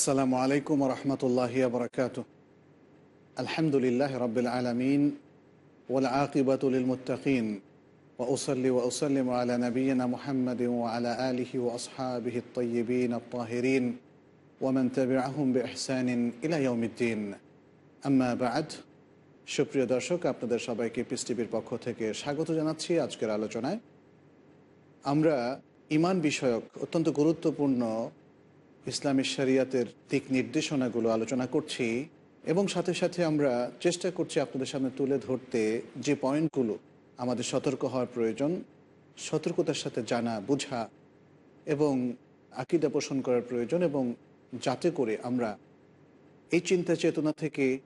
আসসালামু আলাইকুম রহমতুল্লাহ বরকাত আলহামদুলিল্লাহ রবিল আলমিন ওল আকিবাতুল ওসলি ওসলিম আলা নবীন মোহাম্মদ আলা আলহি ও আসহাবিহ তৈবিন তাহরিন ওমন তবাহম বেহসান ইলাইউমিদ্দিন আম্মা সুপ্রিয় দর্শক, আপনাদের সবাইকে পিস টিভির পক্ষ থেকে স্বাগত জানাচ্ছি আজকের আলোচনায়। আমরা ইমান বিষয়ক অত্যন্ত গুরুত্বপূর্ণ ইসলামী শরিয়াতের দিক নির্দেশনাগুলো আলোচনা করছি এবং সাথে সাথে আমরা চেষ্টা করছি আপনাদের সামনে তুলে ধরতে যে পয়েন্টগুলো আমাদের সতর্ক হওয়ার প্রয়োজন, সতর্কতার সাথে জানা, বোঝা এবং আকিদা পোষণ করার প্রয়োজন এবং যাতে করে আমরা এই চিন্তা চেতনা থেকে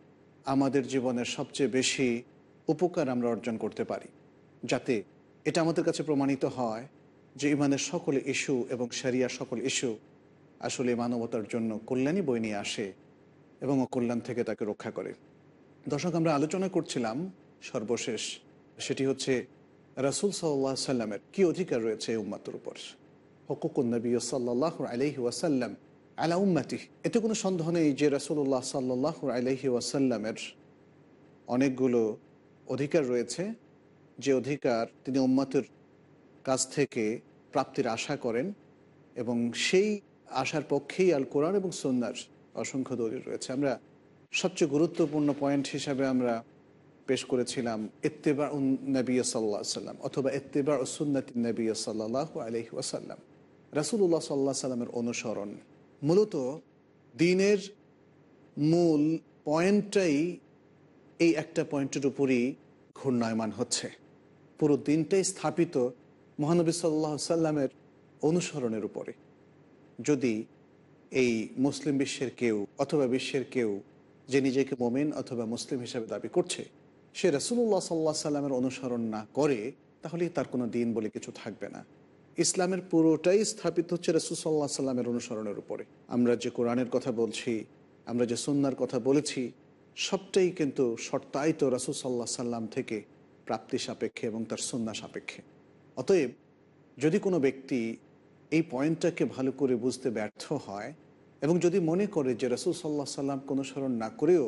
আমাদের জীবনের সবচেয়ে বেশি উপকার আমরা অর্জন করতে পারি। যাতে এটা আমাদের কাছে প্রমাণিত হয় যে ইমানের সকল ইস্যু এবং সারিয়ার সকল ইস্যু আসলে মানবতার জন্য কল্যাণই বই নিয়ে আসে এবং অকল্যাণ থেকে তাকে রক্ষা করে। দর্শক, আমরা আলোচনা করছিলাম সর্বশেষ, সেটি হচ্ছে রাসুল সাল্লাহ সাল্লামের কি অধিকার রয়েছে এই উম্মাতের উপর? হকুকুন্নবী সাল্লাহ আলহি ওয়াসাল্লাম আলা উম্মাতি এতে কোনো সন্দেহ নেই যে রাসুল্লাহ সাল্লাহ আলহি ওয়াসাল্লামের অনেকগুলো অধিকার রয়েছে। যে অধিকার তিনি উম্মাতের কাছ থেকে প্রাপ্তির আশা করেন এবং সেই আশার পক্ষেই আল কোরআন এবং সন্ন্যার অসংখ্য দলিল রয়েছে। আমরা সবচেয়ে গুরুত্বপূর্ণ পয়েন্ট হিসাবে আমরা পেশ করেছিলাম ইত্তেবা উন নবী সাল্লাম অথবা ইত্তেবা সুন্নাত নবী সাল্লাহ আলহি ওয়াসাল্লাম। রাসুল্লাহ সাল্লাহ সাল্লামের অনুসরণ মূলত দিনের মূল পয়েন্টটাই এই একটা পয়েন্টের উপরই ঘূর্ণায়মান হচ্ছে। পুরো দিনটাই স্থাপিত মহানবী সাল্লাহ সাল্লামের অনুসরণের উপরে। যদি এই মুসলিম বিশ্বের কেউ অথবা বিশ্বের কেউ যে নিজেকে মোমেন অথবা মুসলিম হিসাবে দাবি করছে, সে রসুল্লাহ সাল্লাহ সাল্লামের অনুসরণ না করে তাহলে তার কোনো দিন বলে কিছু থাকবে না। ইসলামের পুরোটাই স্থাপিত হচ্ছে রসুল সাল্লাহ সাল্লামের অনুসরণের উপরে। আমরা যে কোরআনের কথা বলছি, আমরা যে সন্ন্যার কথা বলেছি, সবটাই কিন্তু শর্তায়িত রসুল সাল্লাহ সাল্লাম থেকে প্রাপ্তি সাপেক্ষে এবং তার সন্না সাপেক্ষে। অতএব যদি কোনো ব্যক্তি এই পয়েন্টটাকে ভালো করে বুঝতে ব্যর্থ হয় এবং যদি মনে করে যে রসুল সাল্লাহ সাল্লামকে অনুসরণ না করেও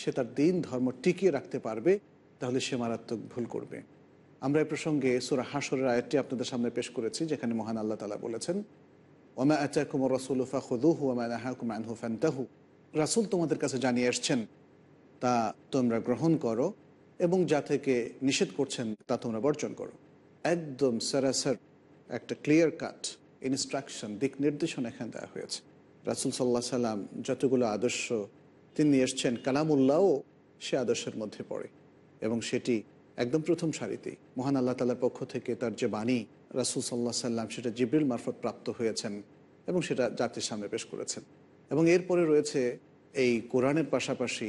সে তার দিন, ধর্ম টিকিয়ে রাখতে পারবে, তাহলে সে মারাত্মক ভুল করবে। আমরা এই প্রসঙ্গে সুরা হাসরের আয়াতটি আপনাদের সামনে পেশ করেছি, যেখানে মহান আল্লাহ তালা বলেছেন, ওমা আচাকুম রসুলফা খুদুহু ওমা নাহাকুম আনহু ফান্তাহু। রাসুল তোমাদের কাছে জানিয়ে এসছেন, তা তোমরা গ্রহণ করো এবং যা থেকে নিষেধ করছেন তা তোমরা বর্জন করো। একদম সারাসার একটা ক্লিয়ার কাট ইনস্ট্রাকশন দিক নির্দেশনা এখানে দেওয়া হয়েছে। রাসুল সাল্লাহ সাল্লাম যতগুলো আদর্শ তিনি এসছেন, কালামুল্লাহও সে আদর্শের মধ্যে পড়ে এবং সেটি একদম প্রথম সারিতেই মহান আল্লাহ তালার পক্ষ থেকে তার যে বাণী রাসুল সাল্লাহ সাল্লাম, সেটা জিবরিল মারফত প্রাপ্ত হয়েছেন এবং সেটা জাতির সামনে পেশ করেছেন। এবং এরপরে রয়েছে এই কোরআনের পাশাপাশি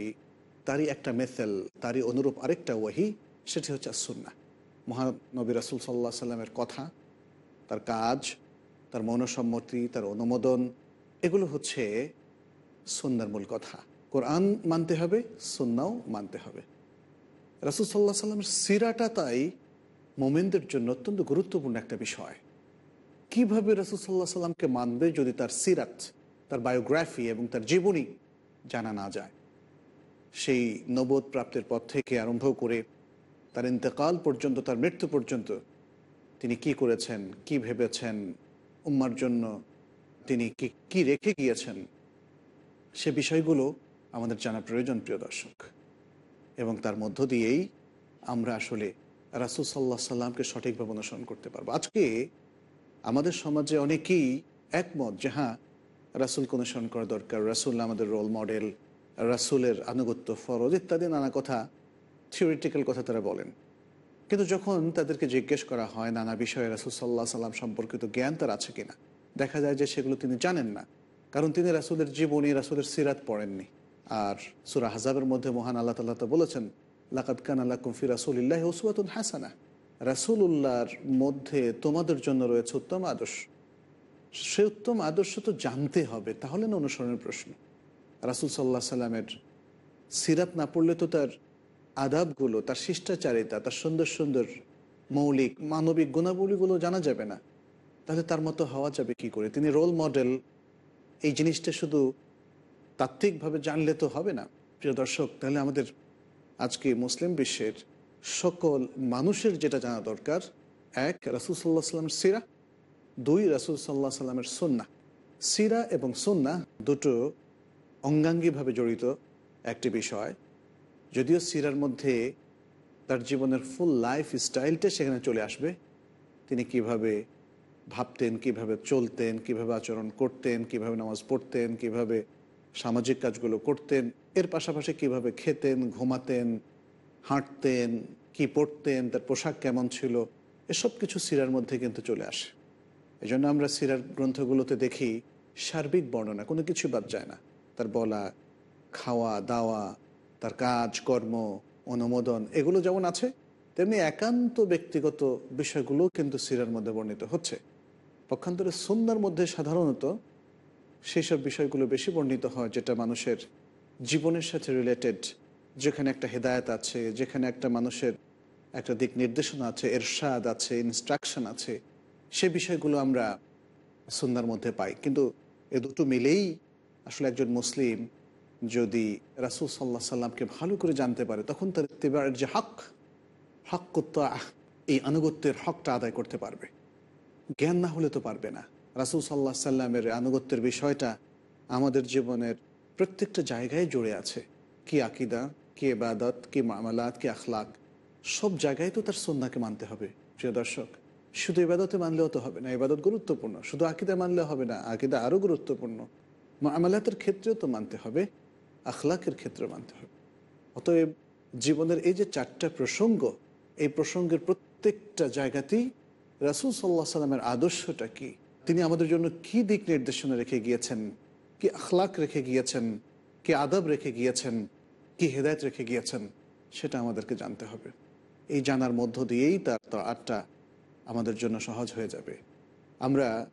তারই একটা মেথেল তারই অনুরূপ আরেকটা ওয়াহি, সেটি হচ্ছে সুন্না মহানবী রাসুল সাল্লাহ সাল্লামের কথা, তার কাজ তার মনসম্মতি, তার অনুমোদন, এগুলো হচ্ছে সন্ন্যার মূল কথা। কোরআন মানতে হবে, সন্নাও মানতে হবে। রাসুল সাল্লাহ সাল্লামের সিরাটা তাই মোমেনদের জন্য অত্যন্ত গুরুত্বপূর্ণ একটা বিষয়। কীভাবে রসুল সাল্লাহ সাল্লামকে মানবে যদি তার সিরাত, তার বায়োগ্রাফি এবং তার জীবনী জানা না যায়? সেই নবোধ প্রাপ্তের পর থেকে আরম্ভ করে তার ইন্তেকাল পর্যন্ত, তার মৃত্যু পর্যন্ত তিনি কি করেছেন, কি ভেবেছেন উম্মার জন্য তিনি কি কি রেখে গিয়েছেন? সে বিষয়গুলো আমাদের জানা প্রয়োজন, প্রিয় দর্শক। এবং তার মধ্য দিয়েই আমরা আসলে রাসুল সাল্লাহ সাল্লামকে সঠিকভাবে অনুসরণ করতে পারব। আজকে আমাদের সমাজে অনেকেই একমত যে হ্যাঁ রাসুলকে অনুসরণ করা দরকার, রাসুল আমাদের রোল মডেল রাসুলের আনুগত্য, ফরজ ইত্যাদি নানা কথা থিওরিটিক্যাল কথা তারা বলেন। কিন্তু যখন তাদেরকে জিজ্ঞেস করা হয় নানা বিষয়ে রাসুল সাল্লাহ সাল্লাম সম্পর্কিত জ্ঞান তার আছে কিনা, দেখা যায় যে সেগুলো তিনি জানেন না। কারণ তিনি রাসুলের জীবনী, রাসুলের সিরাত পড়েননি। আর সুরা হাজাবের মধ্যে মহান আল্লাহ তাল্লাহ তো বলেছেন লাকাত কান আল্লাহ কুমফি রাসুলিল্লাহ ওসুয়াতুন হাসানা। রাসুলুল্লাহর মধ্যে তোমাদের জন্য রয়েছে উত্তম আদর্শ। সে উত্তম আদর্শ তো জানতে হবে, তাহলে না অনুসরণের প্রশ্ন? রাসুল সাল্লাহ সাল্লামের সিরাত না পড়লে তো তার আদাবগুলো, তার শিষ্টাচারিতা, তার সুন্দর সুন্দর মৌলিক মানবিক গুণাবলীগুলো জানা যাবে না। তাহলে তার মতো হওয়া যাবে কি করে? তিনি রোল মডেল এই জিনিসটা শুধু তাত্ত্বিকভাবে জানলে তো হবে না। প্রিয় দর্শক, তাহলে আমাদের আজকে মুসলিম বিশ্বের সকল মানুষের যেটা জানা দরকার, এক, রাসুল সাল্লাহ সাল্লামের সিরা, দুই, রাসুল সাল্লাহ সাল্লামের সন্না সিরা এবং সন্না দুটো অঙ্গাঙ্গিভাবে জড়িত একটি বিষয়। যদিও সিরার মধ্যে তার জীবনের ফুল লাইফ স্টাইলটা সেখানে চলে আসবে, তিনি কীভাবে ভাবতেন, কীভাবে চলতেন, কীভাবে আচরণ করতেন, কীভাবে নামাজ পড়তেন, কীভাবে সামাজিক কাজগুলো করতেন, এর পাশাপাশি কীভাবে খেতেন, ঘুমাতেন, হাঁটতেন, কি পড়তেন, তার পোশাক কেমন ছিল, এসব কিছু সিরার মধ্যে কিন্তু চলে আসে। এই জন্য আমরা সিরার গ্রন্থগুলোতে দেখি সার্বিক বর্ণনা, কোনো কিছু বাদ যায় না। তার বলা, খাওয়া, দাওয়া তার কাজ, কর্ম, অনুমোদন, এগুলো যেমন আছে, তেমনি একান্ত ব্যক্তিগত বিষয়গুলো কিন্তু সিরার মধ্যে বর্ণিত হচ্ছে। পক্ষান্তরে সন্ন্যার মধ্যে সাধারণত সেই সব বিষয়গুলো বেশি বর্ণিত হয় যেটা মানুষের জীবনের সাথে রিলেটেড যেখানে একটা হেদায়ত আছে, যেখানে একটা মানুষের একটা দিক নির্দেশনা আছে, এরশাদ আছে ইনস্ট্রাকশন আছে, সে বিষয়গুলো আমরা সন্ন্যার মধ্যে পাই। কিন্তু এ দুটো মিলেই আসলে একজন মুসলিম যদি রাসুল সাল্লাহ সাল্লামকে ভালো করে জানতে পারে, তখন তার তেবারের যে হক হক করতে এই আনুগত্যের হকটা আদায় করতে পারবে। জ্ঞান না হলে তো পারবে না। রাসুল সাল্লাহ সাল্লামের আনুগত্যের বিষয়টা আমাদের জীবনের প্রত্যেকটা জায়গায় জুড়ে আছে। কি আকিদা, কি এবাদত কি মামালাত, কি আখলাক, সব জায়গায় তো তার সন্নাকে মানতে হবে, প্রিয় দর্শক। শুধু এবাদতে মানলেও তো হবে না এবাদত গুরুত্বপূর্ণ। শুধু আকিদা মানলে হবে না, আকিদা আরও গুরুত্বপূর্ণ। মামালাতের ক্ষেত্রেও তো মানতে হবে। আখলাকের ক্ষেত্রে মানতে হবে। অতএব জীবনের এই যে চারটা প্রসঙ্গ, এই প্রসঙ্গের প্রত্যেকটা জায়গাতেই রাসুল সাল্লাহ সাল্লামের আদর্শটা কি? তিনি আমাদের জন্য কি দিক নির্দেশনা রেখে গিয়েছেন? কি আখলাক রেখে গিয়েছেন? কি আদব রেখে গিয়েছেন? কি হেদায়ত রেখে গিয়েছেন? সেটা আমাদেরকে জানতে হবে। এই জানার মধ্য দিয়েই তার তো আটটা আমাদের জন্য সহজ হয়ে যাবে। আমরা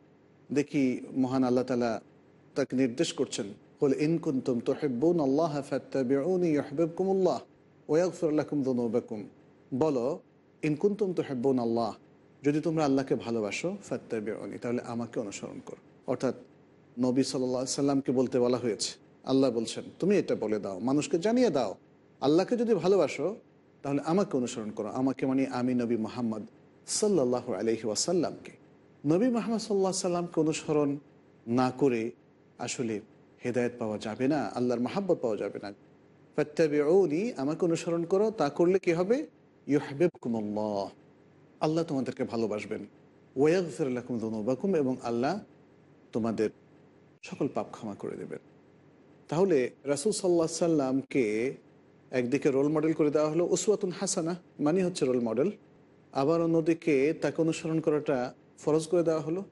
দেখি মহান আল্লাহ তালা তাকে নির্দেশ করছেন বলে ইনকুন্তুম তোহেব্বুন আল্লাহ যদি তোমরা আল্লাহকে ভালোবাসো ফাত্তাবিউনি তাহলে আমাকে অনুসরণ করো। অর্থাৎ নবী সাল্লাহ সাল্লামকে বলতে বলা হয়েছে, আল্লাহ বলছেন, তুমি এটা বলে দাও, মানুষকে জানিয়ে দাও। আল্লাহকে যদি ভালোবাসো, তাহলে আমাকে অনুসরণ করো। আমাকে মানে আমি নবী মোহাম্মদ সাল্লাহ আলহি ওয়াসাল্লামকে। নবী মোহাম্মদ সাল্লাহ সাল্লামকে অনুসরণ না করে আসলে হেদায়ত পাওয়া যাবে না, আল্লাহর মাহাব্বত পাওয়া যাবে না। ফাত্তাবিউনি, আমাকে অনুসরণ করো, তা করলে কি হবে? ইউ ইউহাবিবকুমুল্লাহ। আল্লাহ তোমাদেরকে ভালোবাসবেন। ওয়াগফির লাকুম দুনুবাকুম এবং আল্লাহ তোমাদের সকল পাপ ক্ষমা করে দেবেন। তাহলে রাসুল সাল্লাহ সাল্লামকে একদিকে রোল মডেল করে দেওয়া হলো ওসুয়াতুন হাসানা মানে হচ্ছে রোল মডেল আবার অন্যদিকে তাকে অনুসরণ করাটা ফরজ করে দেওয়া হলো।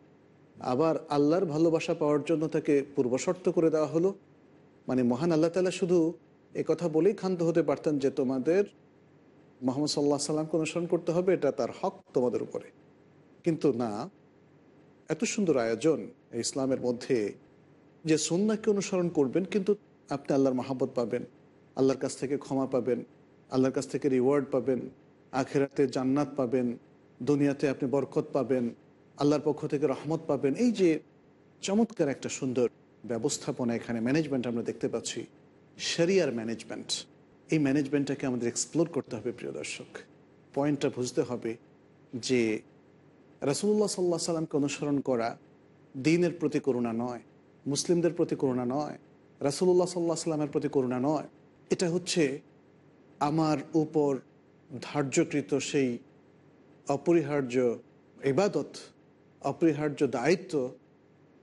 আবার আল্লাহর ভালোবাসা পাওয়ার জন্য তাকে পূর্বশর্ত করে দেওয়া হলো। মানে মহান আল্লাহ তালা শুধু কথা বলেই ক্ষান্ত হতে পারতেন যে তোমাদের মোহাম্মদ সাল্লাহ সাল্লামকে অনুসরণ করতে হবে, এটা তার হক তোমাদের উপরে। কিন্তু না, এত সুন্দর আয়োজন ইসলামের মধ্যে যে সন্ন্যাকে অনুসরণ করবেন, কিন্তু আপনি আল্লাহর মাহাবত পাবেন, আল্লাহর কাছ থেকে ক্ষমা পাবেন, আল্লাহর কাছ থেকে রিওয়ার্ড পাবেন, আখেরাতে জান্নাত পাবেন, দুনিয়াতে আপনি বরকত পাবেন আল্লাহর পক্ষ থেকে রহমত পাবেন। এই যে চমৎকার একটা সুন্দর ব্যবস্থাপনা এখানে ম্যানেজমেন্ট আমরা দেখতে পাচ্ছি শরিয়ার ম্যানেজমেন্ট এই ম্যানেজমেন্টটাকে আমাদের এক্সপ্লোর করতে হবে, প্রিয় দর্শক। পয়েন্টটা বুঝতে হবে যে রাসুল্লাহ সাল্লাহ সাল্লামকে অনুসরণ করা দিনের প্রতি করুণা নয়, মুসলিমদের প্রতি করুণা নয় রাসুল্লাহ সাল্লাহ সাল্লামের প্রতি করুণা নয়। এটা হচ্ছে আমার উপর ধার্যকৃত সেই অপরিহার্য ইবাদত অপরিহার্য দায়িত্ব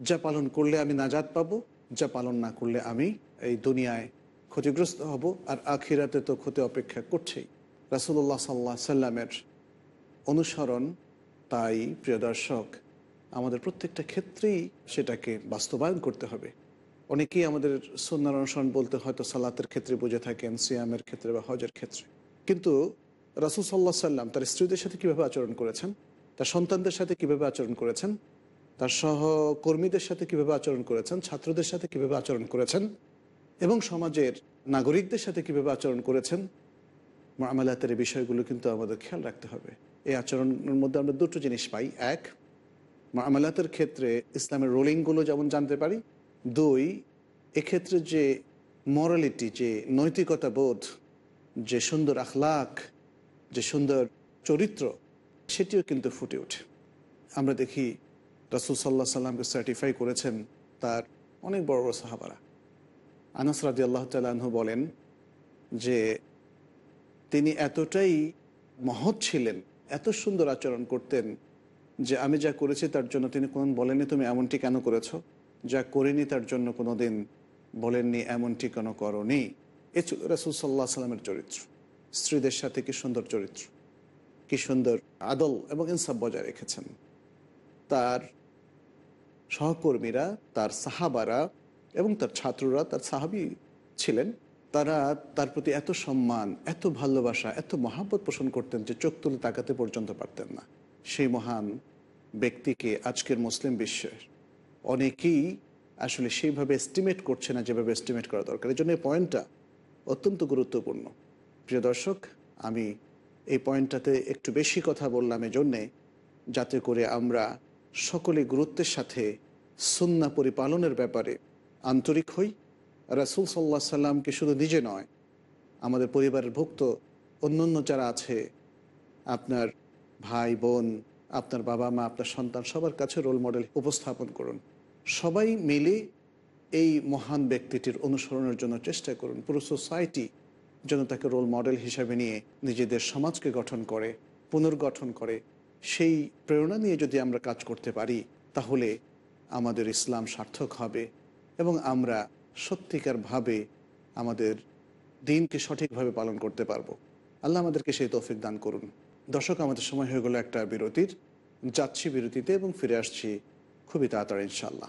যা পালন করলে আমি নাজাদ পাবো, যা পালন না করলে আমি এই দুনিয়ায় ক্ষতিগ্রস্ত হব আর আখিরাতে তো ক্ষতি অপেক্ষা করছেই। রাসুল্লাহ সাল্লাহ সাল্লামের অনুসরণ তাই, প্রিয় দর্শক, আমাদের প্রত্যেকটা ক্ষেত্রেই সেটাকে বাস্তবায়ন করতে হবে। অনেকেই আমাদের সন্ন্যার অনুসরণ বলতে হয়তো সালাতের ক্ষেত্রে বুঝে থাকেন, সিয়ামের ক্ষেত্রে বা হজের ক্ষেত্রে। কিন্তু রাসুল সাল্লাহ সাল্লাম তার স্ত্রীদের সাথে কীভাবে আচরণ করেছেন? তার সন্তানদের সাথে কীভাবে আচরণ করেছেন? তার সহকর্মীদের সাথে কীভাবে আচরণ করেছেন? ছাত্রদের সাথে কীভাবে আচরণ করেছেন? এবং সমাজের নাগরিকদের সাথে কীভাবে আচরণ করেছেন? মামালাতের এই বিষয়গুলো কিন্তু আমাদের খেয়াল রাখতে হবে। এই আচরণের মধ্যে আমরা দুটো জিনিস পাই। এক, মামালাতের ক্ষেত্রে ইসলামের রোলিংগুলো যেমন জানতে পারি। দুই, এক্ষেত্রে যে মরালিটি যে নৈতিকতা বোধ যে সুন্দর আখলাক যে সুন্দর চরিত্র সেটিও কিন্তু ফুটে ওঠে। আমরা দেখি রাসুল সাল্লাহ সাল্লামকে সার্টিফাই করেছেন তার অনেক বড় বড় সাহাবারা। আনাস রাজি আল্লাহ তালু বলেন যে তিনি এতটাই মহৎ ছিলেন, এত সুন্দর আচরণ করতেন যে আমি যা করেছি তার জন্য তিনি কোন বলেননি, তুমি এমনটি কেন করেছ? যা করিনি তার জন্য কোনো দিন বলেননি, এমনটি কেন করনি? এ রাসুল সাল্লাহ সাল্লামের চরিত্র। স্ত্রীদের সাথে কি সুন্দর চরিত্র? কি সুন্দর আদল এবং ইনসাফ বজায় রেখেছেন। তার সহকর্মীরা, তার সাহাবারা এবং তার ছাত্ররা, তার সাহাবি ছিলেন, তারা তার প্রতি এত সম্মান, এত ভালোবাসা, এত মহাব্বত পোষণ করতেন যে চোখ তুলে তাকাতে পর্যন্ত পারতেন না। সেই মহান ব্যক্তিকে আজকের মুসলিম বিশ্বের অনেকেই আসলে সেইভাবে এস্টিমেট করছে না, যেভাবে এস্টিমেট করা দরকার। এই জন্য এই পয়েন্টটা অত্যন্ত গুরুত্বপূর্ণ। প্রিয় দর্শক, আমি এই পয়েন্টটাতে একটু বেশি কথা বললাম এজন্যে, যাতে করে আমরা সকলে গুরুত্বের সাথে সুন্না পরিপালনের ব্যাপারে আন্তরিক হই। রাসুল সাল্লাহ সাল্লামকে শুধু নিজে নয়, আমাদের পরিবারের ভুক্ত অন্য অন্য যারা আছে, আপনার ভাই, বোন, আপনার বাবা মা, আপনার সন্তান, সবার কাছে রোল মডেল উপস্থাপন করুন। সবাই মিলে এই মহান ব্যক্তিটির অনুসরণের জন্য চেষ্টা করুন। পুরো সোসাইটি যেন তাকে রোল মডেল হিসাবে নিয়ে নিজেদের সমাজকে গঠন করে, পুনর্গঠন করে, সেই প্রেরণা নিয়ে যদি আমরা কাজ করতে পারি, তাহলে আমাদের ইসলাম সার্থক হবে এবং আমরা সত্যিকারভাবে আমাদের দিনকে সঠিকভাবে পালন করতে পারব। আল্লাহ আমাদেরকে সেই তৌফিক দান করুন। দর্শক, আমাদের সময় হয়ে গেলো একটা বিরতির। যাচ্ছি বিরতিতে এবং ফিরে আসছি খুবই তাড়াতাড়ি ইনশাল্লাহ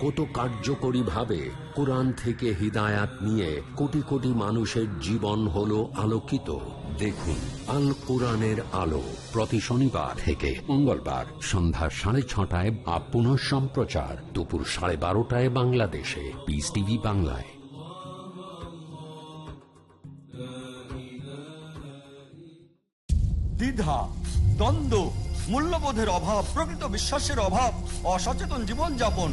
কত কার্যকরীভাবে কোরআন থেকে হিদায়াত নিয়ে কোটি কোটি মানুষের জীবন হলো আলোকিত। দেখুন, আল কোরআনের আলো প্রতি শনিবার থেকে মঙ্গলবার সন্ধ্যা সাড়ে ছটায় বা পুনঃ সম্প্রচার দুপুর সাড়ে বারোটায় বাংলাদেশে। পিস টিভি বাংলায়। দ্বিধা, দ্বন্দ্ব, মূল্যবোধের অভাব, প্রকৃত বিশ্বাসের অভাব, অসচেতন জীবনযাপন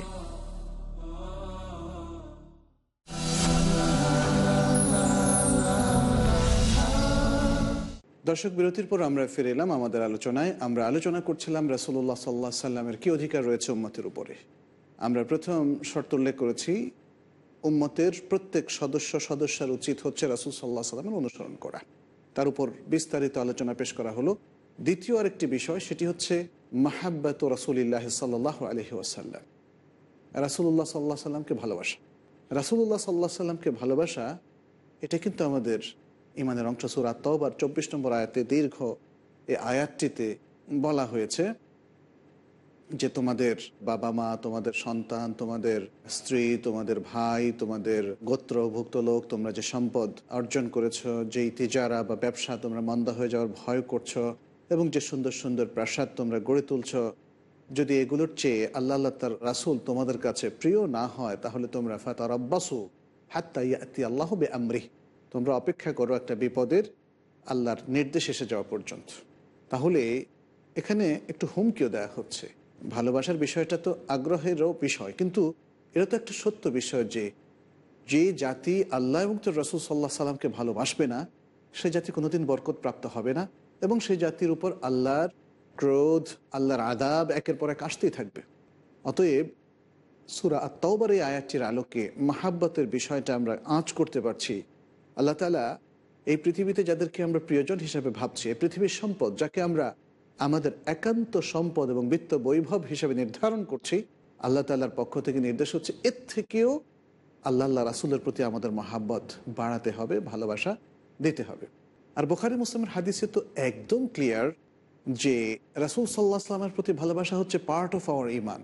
দর্শক বিরতির পর আমরা ফিরে এলাম আমাদের আলোচনায়। আমরা আলোচনা করছিলাম রাসুল্লাহ সাল্লাহ সাল্লামের কি অধিকার রয়েছে উম্মতের উপরে। আমরা প্রথম শর্ত উল্লেখ করেছি, উম্মতের প্রত্যেক সদস্য সদস্যের উচিত হচ্ছে রাসুল সাল্লাহ সাল্লামের অনুসরণ করা। তার উপর বিস্তারিত আলোচনা পেশ করা হলো। দ্বিতীয় আরেকটি বিষয়, সেটি হচ্ছে মাহাব্বাত রাসুলিল্লাহ সাল্লাহ আলহি ওয়াসাল্লাম। রাসুল্লাহ সাল্লাহ সাল্লামকে ভালোবাসা। রাসুল্লাহ সাল্লাহ সাল্লামকে ভালোবাসা, এটা কিন্তু আমাদের ইমানের অংশ সুরা তওবার চব্বিশ নম্বর আয়াতে দীর্ঘ এই আয়াতটিতে বলা হয়েছে যে তোমাদের বাবা মা, তোমাদের সন্তান, তোমাদের স্ত্রী, তোমাদের ভাই, তোমাদের গোত্রভুক্ত লোক, তোমরা যে সম্পদ অর্জন করেছ, যেই তিজারা বা ব্যবসা তোমরা মন্দা হয়ে যাওয়ার ভয় করছ এবং যে সুন্দর সুন্দর প্রাসাদ তোমরা গড়ে তুলছো, যদি এগুলোর চেয়ে আল্লাহ আল্লাহ তার রাসুল তোমাদের কাছে প্রিয় না হয়, তাহলে তোমরা ফাতার আব্বাসু হাত্তা আল্লাহ বে আমরিহ তোমরা অপেক্ষা করো একটা বিপদের আল্লাহর নির্দেশ এসে যাওয়া পর্যন্ত। তাহলে এখানে একটু হুমকিও দেওয়া হচ্ছে। ভালোবাসার বিষয়টা তো আগ্রহেরও বিষয়, কিন্তু এটা তো একটা সত্য বিষয় যে যে জাতি আল্লাহ এবং তোর রসুল সাল্লাহ সাল্লামকে ভালোবাসবে না, সে জাতি কোনোদিন বরকত প্রাপ্ত হবে না এবং সেই জাতির উপর আল্লাহর ক্রোধ, আল্লাহর আদাব একের পর এক আসতেই থাকবে। অতএব সুরা আত্মাওবার এই আয়াতটির আলোকে মাহাব্বতের বিষয়টা আমরা আঁচ করতে পারছি। আল্লাহ তালা এই পৃথিবীতে যাদেরকে আমরা প্রিয়জন হিসাবে ভাবছি, এই পৃথিবীর সম্পদ যাকে আমরা আমাদের একান্ত সম্পদ এবং বিত্ত বৈভব হিসাবে নির্ধারণ করছি, আল্লাহ তাল্লার পক্ষ থেকে নির্দেশ হচ্ছে এর থেকেও আল্লাহ আল্লাহ রাসুলের প্রতি আমাদের মহাব্বত বাড়াতে হবে, ভালোবাসা দিতে হবে। আর বোখারি মুসলামের হাদিসে তো একদম ক্লিয়ার যে রাসুল সাল্লাহ সাল্লামের প্রতি ভালোবাসা হচ্ছে পার্ট অফ আওয়ার ইমান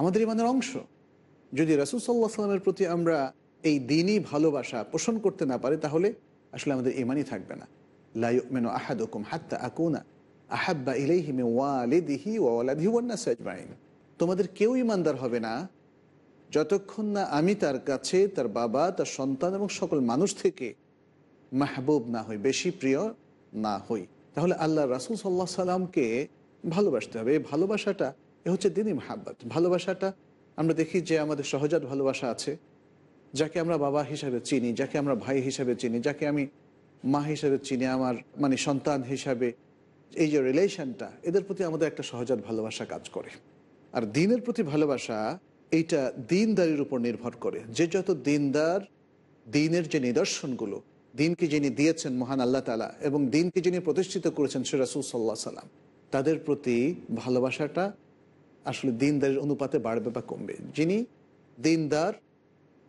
আমাদের ইমানের অংশ। যদি রাসুল সাল্লাহ সাল্লামের প্রতি আমরা এই দিনই ভালোবাসা পোষণ করতে না পারে, তাহলে আসলে আমাদের ইমানই থাকবে না। লাইমেন আহাদুকুম হাত্তা আকুনা আহাব্বা ইলাইহিমে ওয়ালিদিহি ওয়ান্নাস আজমাইন। তোমাদের কেউ ইমানদার হবে না যতক্ষণ না আমি তার কাছে, তার বাবা, তার সন্তান এবং সকল মানুষ থেকে মাহবুব না হই, বেশি প্রিয় না হই। তাহলে আল্লাহ রাসুল সাল্লাহ সাল্লামকে ভালোবাসতে হবে। এই ভালোবাসাটা, এ হচ্ছে দিনই মাহাব্বাত। ভালোবাসাটা, আমরা দেখি যে আমাদের সহজাত ভালোবাসা আছে। যাকে আমরা বাবা হিসাবে চিনি, যাকে আমরা ভাই হিসাবে চিনি, যাকে আমি মা হিসাবে চিনি, আমার মানে সন্তান হিসাবে, এই যে রিলেশনটা, এদের প্রতি আমাদের একটা সহজাত ভালোবাসা কাজ করে। আর দিনের প্রতি ভালোবাসা এইটা দিনদারির উপর নির্ভর করে। যে যত দিনদার দিনের যে নিদর্শনগুলো, দিনকে যিনি দিয়েছেন মহান আল্লাহ তালা এবং দিনকে যিনি প্রতিষ্ঠিত করেছেন সিরাসুল সাল্লাহ সাল্লাম তাদের প্রতি ভালোবাসাটা আসলে দিনদারির অনুপাতে বাড়বে বা কমবে। যিনি দিনদার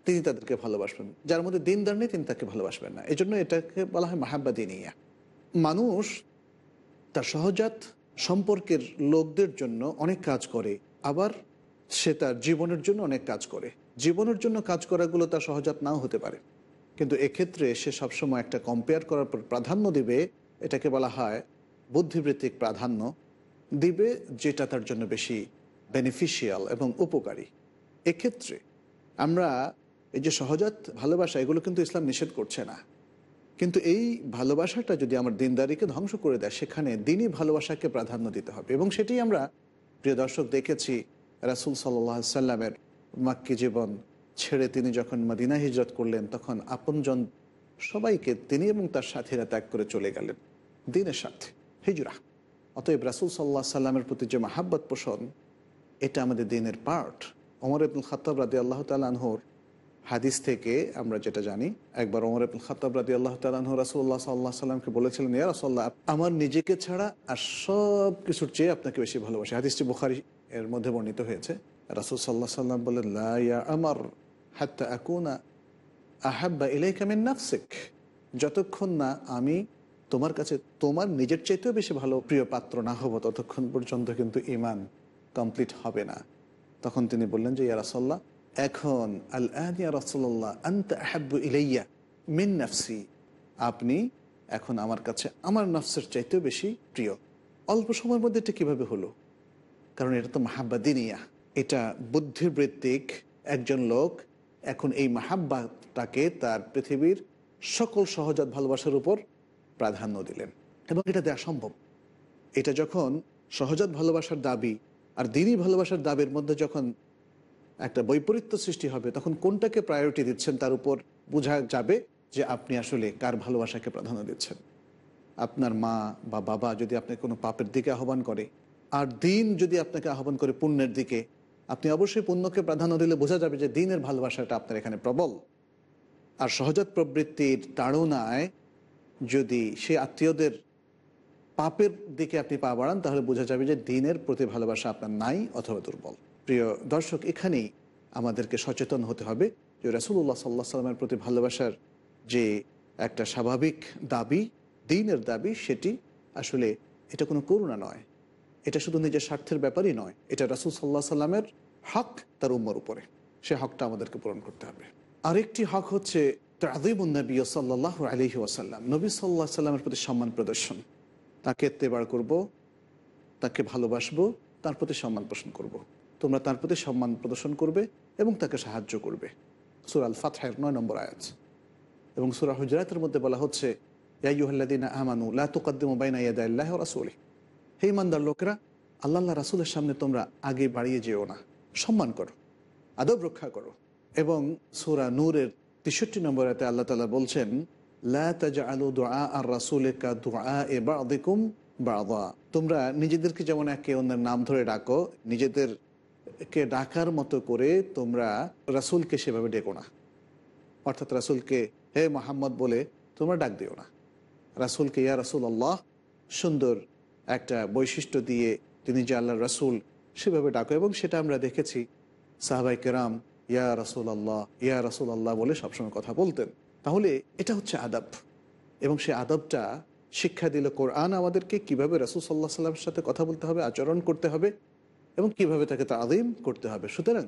তিনি তাদেরকে ভালোবাসবেন। যার মধ্যে দিনদার নেই, তিনি তাকে ভালোবাসবেন না। এই জন্য এটাকে বলা হয় মাহাব্বা দিনিয়া। মানুষ তার সহজাত সম্পর্কের লোকদের জন্য অনেক কাজ করে। আবার সে তার জীবনের জন্য অনেক কাজ করে। জীবনের জন্য কাজ করাগুলো তার সহজাত নাও হতে পারে। কিন্তু এক্ষেত্রে সে সবসময় একটা কম্পেয়ার করার পর প্রাধান্য দিবে। এটাকে বলা হয় বুদ্ধিবৃত্তিক প্রাধান্য। দিবে যেটা তার জন্য বেশি বেনিফিশিয়াল এবং উপকারী। এক্ষেত্রে আমরা এই যে সহজাত ভালোবাসা, এগুলো কিন্তু ইসলাম নিষেধ করছে না। কিন্তু এই ভালোবাসাটা যদি আমার দিনদারিকে ধ্বংস করে দেয়, সেখানে দিনই ভালোবাসাকে প্রাধান্য দিতে হবে। এবং সেটি আমরা, প্রিয় দর্শক, দেখেছি রাসুল সাল্লাহ সাল্লামের মাক্কি জীবন ছেড়ে তিনি যখন মদিনা হিজরত করলেন, তখন আপনজন সবাইকে, তিনি এবং তার সাথীরা ত্যাগ করে চলে গেলেন। দিনের সাথে, হিজরা। অতএব রাসুল সাল্লাহ সাল্লামের প্রতি যে মাহাব্বত পোষণ, এটা আমাদের দিনের পার্ট ওমর আব্দুল খতাব রাদি আল্লাহ তালানহর হাদিস থেকে আমরা যেটা জানি, একবার ওমর আব্দুল খতাব রাদি আল্লাহ তালাহ রাসুল্লাহ সাল্লাহ সাল্লামকে বলেছিলেন, ইয়া রাসল্লাহ আমার নিজেকে ছাড়া আর সব কিছুর চেয়ে আপনাকে বেশি ভালোবাসি। হাদিসটি বুখারি এর মধ্যে বর্ণিত হয়েছে। রাসুল সাল্লাহ সাল্লাম বললেন লাইয়া আমার হাত্তা আকুনা আহাব্বা ইলাই কামিন নাফসিক। যতক্ষণ না আমি তোমার কাছে তোমার নিজের চাইতেও বেশি ভালো প্রিয় পাত্র না হব, ততক্ষণ পর্যন্ত কিন্তু ইমান কমপ্লিট হবে না। তখন তিনি বললেন যে, ইয়া রাসল্লাহ এখন আল আনিয়া রসল্লাহ আন্ত আহাব্বু ইলাইয়া, মিন নাফসি। আপনি এখন আমার কাছে আমার নফসের চাইতেও বেশি প্রিয়। অল্প সময়ের মধ্যে এটা কীভাবে হলো? কারণ এটা তো মাহাব্বা দিনিয়া। এটা বুদ্ধিবৃত্তিক একজন লোক। এখন এই মাহাব্বাটাকে তার পৃথিবীর সকল সহজাত ভালোবাসার উপর প্রাধান্য দিলেন। এবং এটা দেওয়া সম্ভব। এটা যখন সহজাত ভালোবাসার দাবি আর দিনই ভালোবাসার দাবির মধ্যে যখন একটা বৈপরীত্য সৃষ্টি হবে, তখন কোনটাকে প্রায়োরিটি দিচ্ছেন তার উপর বোঝা যাবে যে আপনি আসলে কার ভালোবাসাকে প্রাধান্য দিচ্ছেন। আপনার মা বা বাবা যদি আপনাকে কোনো পাপের দিকে আহ্বান করে, আর দিন যদি আপনাকে আহ্বান করে পুণ্যের দিকে, আপনি অবশ্যই পুণ্যকে প্রাধান্য দিলে বোঝা যাবে যে দিনের ভালোবাসাটা আপনার এখানে প্রবল। আর সহজাত প্রবৃত্তির তাড়নায় যদি সে আত্মীয়দের পাপের দিকে আপনি পা বাড়ান, তাহলে বোঝা যাবে যে দিনের প্রতি ভালোবাসা আপনার নাই অথবা দুর্বল। প্রিয় দর্শক, এখানেই আমাদেরকে সচেতন হতে হবে যে রাসুল্লাহ সাল্লাহ সাল্লামের প্রতি ভালোবাসার যে একটা স্বাভাবিক দাবি, দিনের দাবি, সেটি আসলে এটা কোনো করুণা নয়। এটা শুধু নিজের স্বার্থের ব্যাপারই নয়, এটা রাসুল সাল্লাহ সাল্লামের হক তার উম্মর উপরে। সে হকটা আমাদেরকে পূরণ করতে হবে। আরেকটি হক হচ্ছে তাদিবুন্নবী সাল্লাহ আলহি ওয়াসাল্লাম। নবী সাল্লাহ সাল্লামের প্রতি সম্মান প্রদর্শন। তাকে এত্তেবার করব, তাকে ভালোবাসবো, তার প্রতি সম্মান পোষণ করব। তোমরা তার প্রতি সম্মান প্রদর্শন করবে এবং তাকে সাহায্য করবে। সুরাল ফাতহের নয় নম্বর আয়াত। এবং সুরা হুজরাতের মধ্যে বলা হচ্ছে ইয়াইহ্লাদিন হে ইমানদার লোকেরা, আল্লাহ রাসুলের সামনে তোমরা আগে বাড়িয়ে যেও না। সম্মান করো, আদব রক্ষা করো। এবং সুরা নূরের তেষট্টি নম্বরাতে আল্লাহ তালা বলছেন তোমরা নিজেদেরকে যেমন একে অন্যের নাম ধরে ডাকো নিজেদেরকে ডাকার মতো করে তোমরা রাসূলকে সেভাবে ডেকো না। অর্থাৎ রাসূলকে, হে মোহাম্মদ বলে তোমরা ডাক দিও না। রাসূলকে, ইয়া রাসূল আল্লাহ সুন্দর একটা বৈশিষ্ট্য দিয়ে তিনি যে আল্লাহর রাসূল সেভাবে ডাকো। এবং সেটা আমরা দেখেছি সাহাবাই কেরাম, ইয়া রাসূল আল্লাহ ইয়া রাসূল আল্লাহ বলে সবসময় কথা বলতেন। তাহলে এটা হচ্ছে আদব। এবং সে আদবটা শিক্ষা দিল কোরআন আমাদেরকে কীভাবে রাসুল সাল্লাহ সাল্লামের সাথে কথা বলতে হবে, আচরণ করতে হবে। এবং কীভাবে তাকে তাদিম করতে হবে। সুতরাং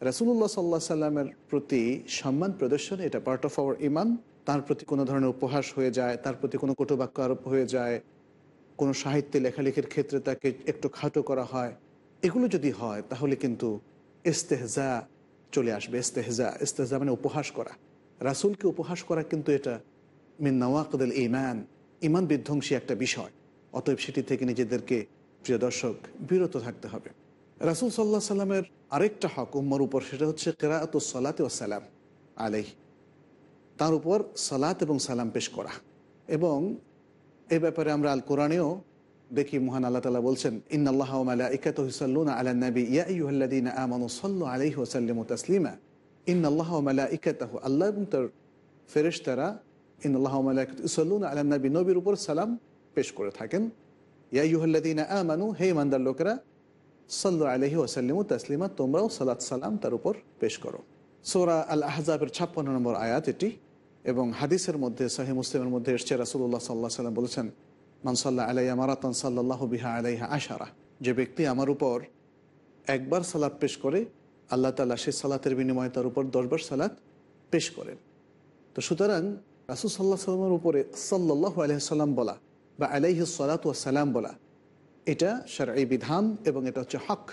রাসুল্লাহ সাল্লাহ সাল্লামের প্রতি সম্মান প্রদর্শন, এটা পার্ট অফ আওয়ার ইমান তার প্রতি কোনো ধরনের উপহাস হয়ে যায়, তার প্রতি কোনো কটুবাক্য আরোপ হয়ে যায়, কোনো সাহিত্যে লেখালেখির ক্ষেত্রে তাকে একটু খাটো করা হয়। এগুলো যদি হয়, তাহলে কিন্তু ইস্তেহজা চলে আসবে। ইস্তেহজা ইস্তেহজা মানে উপহাস করা। রাসুলকে উপহাস করা কিন্তু এটা মিন নওয়াকদুল ইমান ইমান বিধ্বংসী একটা বিষয়। অতএব সেটি থেকে নিজেদেরকে, প্রিয় দর্শক, বিরত থাকতে হবে। রাসুল সাল্লাহ সাল্লামের আরেকটা হক উম্মর উপর, সেটা হচ্ছে কেরাত সালাত ও সালাম আলাই তার উপর সালাত এবং সালাম পেশ করা। এবং এ ব্যাপারে আমরা আল কোরআনেও দেখি, মহান আল্লাহ তালা বলছেন ইন্নআল্লাহ ইকাত হুসাল্লুন আলা নবী। ইয়া ইউহাল্লাদিন আমানু সাল্লু আলাইহি ওসাল্লিম তসলিমা। ইন আল্লাহ ইকাতাহ আল্লাহ এবং তার ফেরেশতারা ইন আল্লাহ ইসল্লুন আলা নবী, নবীর উপর সালাম পেশ করে থাকেন। ইয়া ইউহাল্লাদিন আমানু, হে ইমানদার লোকেরা সাল্লু আলহি ওসাল্লিম তসলিমা, তোমরাও সালাত সালাম তার উপর পেশ করো। সোরা আল আহজাবের ছাপ্পান্ন নম্বর আয়াত এটি, এবং হাদিসের মধ্যে সাহি মুসলিমের মধ্যে এসছে রাসুল্লাহ সাল্লাহ সাল্লাম বলেছেন মানসাল্লাহ আলাইয়া মারাতন সাল্লাহ বিহা আলাইহা আশারা। যে ব্যক্তি আমার উপর একবার সালাত পেশ করে, আল্লাহ তালা সেই সালাতের বিনিময়ে তার উপর দশবার সালাত পেশ করেন। তো সুতরাং রাসুল সাল্লাহ সাল্লামের উপরে সাল্লাহ আলহিসাল্লাম বলা বা আলাইহি সালাত সালাম বলা এটা সারাই বিধান এবং এটা হচ্ছে হক।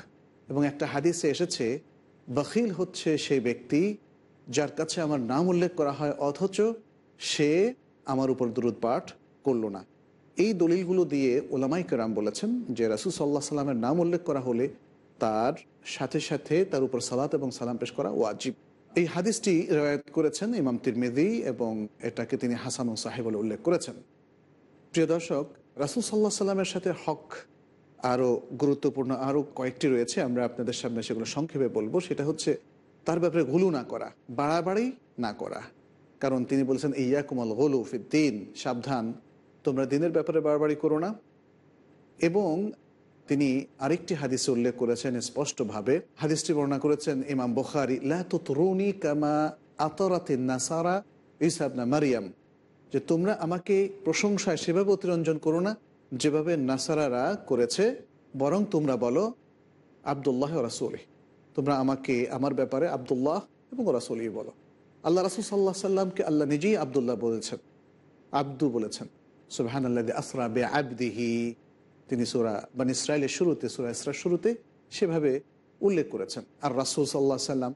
এবং একটা হাদিসে এসেছে, বখিল হচ্ছে সেই ব্যক্তি যার কাছে আমার নাম উল্লেখ করা হয়, অথচ সে আমার উপর দূরত পাঠ করল না। এই দলিলগুলো দিয়ে ওলামাই কেরাম বলেছেন যে রাসুল সাল্লাহ সাল্লামের নাম উল্লেখ করা হলে তার সাথে সাথে তার উপর সালাত এবং সালাম পেশ করা ওয়াজিব। এই হাদিসটি রেওয়ায়ত করেছেন ইমাম তিরমেদি এবং এটাকে তিনি হাসান ও সাহেব বলে উল্লেখ করেছেন। প্রিয় দর্শক, রাসুল সাল্লাহ সাল্লামের সাথে হক আরও গুরুত্বপূর্ণ আরও কয়েকটি রয়েছে, আমরা আপনাদের সামনে সেগুলো সংক্ষেপে বলব। সেটা হচ্ছে, তার ব্যাপারে গুলু না করা, বাড়াবাড়ি না করা। কারণ তিনি বলছেন ইয়া কুমল গোলু দিন সাবধান। তোমরা দিনের ব্যাপারে বাড়াবাড়ি করো না। এবং তিনি আরেকটি হাদিসে উল্লেখ করেছেন স্পষ্টভাবে। হাদিসটি বর্ণনা করেছেন ইমাম বখারি লাতুরুনি কামা আতরাতে নাসারা ইসাবনা মারিয়াম যে তোমরা আমাকে প্রশংসায় সেভাবে অতিরঞ্জন করো না যেভাবে নাসারারা করেছে, বরং তোমরা বলো, আবদুল্লাহ রাসুলি। তোমরা আমাকে, আমার ব্যাপারে আবদুল্লাহ এবং রাসুলি বলো। আল্লাহ রাসুল সাল্লাহ সাল্লামকে আল্লাহ নিজেই আবদুল্লাহ বলেছেন, আব্দু বলেছেন। সুবাহান আল্লাহ আসরা বে আবদিহি তিনি সুরা বান ইসরায়েলের শুরুতে, সুরা ইসরার শুরুতে সেভাবে উল্লেখ করেছেন। আর রাসুল সাল্লাহ সাল্লাম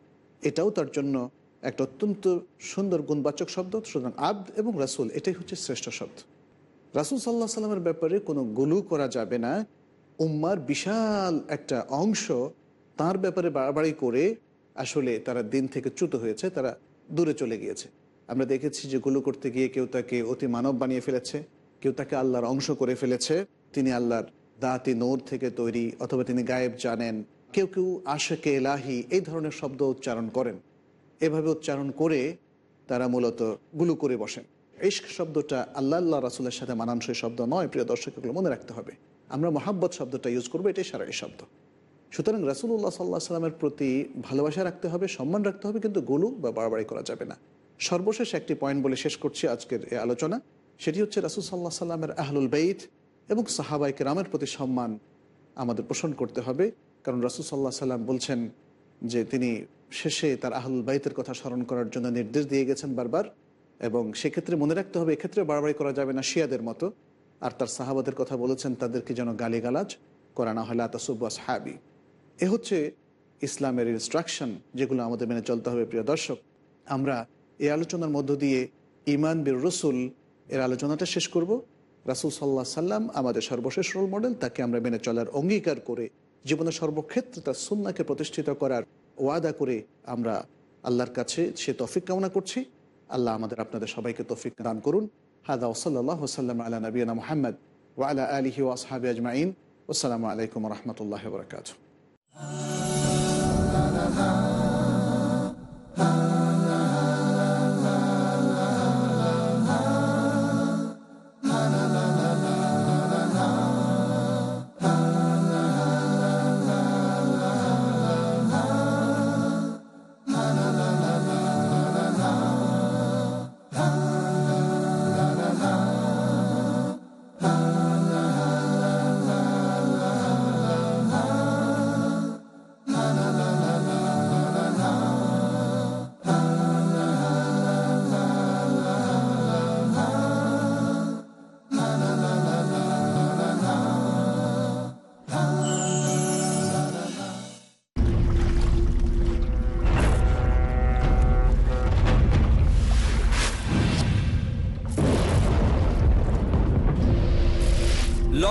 এটাও তার জন্য একটা অত্যন্ত সুন্দর গুণবাচক শব্দ, সুতরাং আব্দ এবং রাসুল এটাই হচ্ছে শ্রেষ্ঠ শব্দ। রাসুল সাল্লাহ সাল্লামের ব্যাপারে কোনো গুলু করা যাবে না। উম্মার বিশাল একটা অংশ তার ব্যাপারে বাড়াবাড়ি করে আসলে তারা দিন থেকে চ্যুত হয়েছে, তারা দূরে চলে গিয়েছে। আমরা দেখেছি যে গুলো করতে গিয়ে কেউ তাকে অতি মানব বানিয়ে ফেলেছে, কেউ তাকে আল্লাহর অংশ করে ফেলেছে, তিনি আল্লাহর দাঁতি নূর থেকে তৈরি অথবা তিনি গায়েব জানেন। কেউ কেউ আশেকে এলাহি এই ধরনের শব্দ উচ্চারণ করেন। এভাবে উচ্চারণ করে তারা মূলত গুলু করে বসেন। ইস্ক শব্দটা আল্লাহ আল্লাহ রাসুলের সাথে মানানসই শব্দ নয়, প্রিয় দর্শক, এগুলো মনে রাখতে হবে। আমরা মোহাব্বত শব্দটা ইউজ করব, এটাই সারা এই শব্দ। সুতরাং রাসুল্লাহ সাল্লাহ সাল্লামের প্রতি ভালোবাসা রাখতে হবে, সম্মান রাখতে হবে, কিন্তু গোলু বা বাড়াবাড়ি করা যাবে না। সর্বশেষ একটি পয়েন্ট বলে শেষ করছি আজকের এই আলোচনা। সেটি হচ্ছে রাসুল সাল্লাহ সাল্লামের আহলুল বেইত এবং সাহাবাইকে রামের প্রতি সম্মান আমাদের পোষণ করতে হবে। কারণ রাসুল সাল্লাহ সাল্লাম বলছেন যে তিনি শেষে তার আহলুল বাইতের কথা স্মরণ করার জন্য নির্দেশ দিয়ে গেছেন বারবার। এবং সেক্ষেত্রে মনে রাখতে হবে এক্ষেত্রে বাড়াবাড়ি করা যাবে না শিয়াদের মতো। আর তার সাহাবাদের কথা বলেছেন, তাদেরকে যেন গালিগালাজ করা না হলে আতাসুব্বাস হাবি এ হচ্ছে ইসলামের ইনস্ট্রাকশন যেগুলো আমাদের মেনে চলতে হবে, প্রিয় দর্শক। আমরা এই আলোচনার মধ্য দিয়ে ইমান বীর রসুল, এর আলোচনাটা শেষ করব। রাসুল সাল্লাহ সাল্লাম আমাদের সর্বশেষ রোল মডেল তাকে আমরা মেনে চলার অঙ্গীকার করে, জীবনের সর্বক্ষেত্রে তার সুন্নাকে প্রতিষ্ঠিত করার ওয়াদা করে আমরা আল্লাহর কাছে সে তফিক কামনা করছি। আল্লাহ আমাদের আপনাদের সবাইকে তফিক দান করুন। হাদা ওসল্লাহ ওসাল্লাম আল্লাহ নবীনা মোহাম্মদ ওয়ালা আলহি ওয়াসহাবি আজমাইন। আসসালামু আলাইকুম রহমতুল্লাহ বরকাত